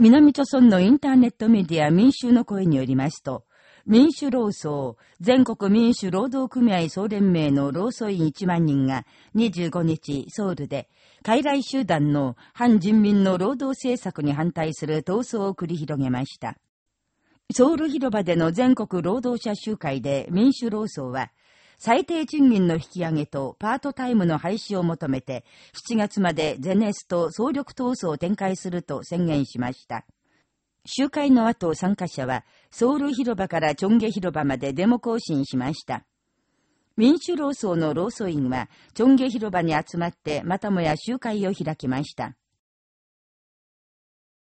南朝村のインターネットメディア民衆の声によりますと、民主労総、全国民主労働組合総連盟の労組員1万人が25日ソウルで、傀儡集団の反人民の労働政策に反対する闘争を繰り広げました。ソウル広場での全国労働者集会で民主労総は、最低賃金の引き上げとパートタイムの廃止を求めて、7月までゼネスと総力闘争を展開すると宣言しました。集会の後、参加者は、ソウル広場からチョンゲ広場までデモ行進しました。民主労総の労組員は、チョンゲ広場に集まって、またもや集会を開きました。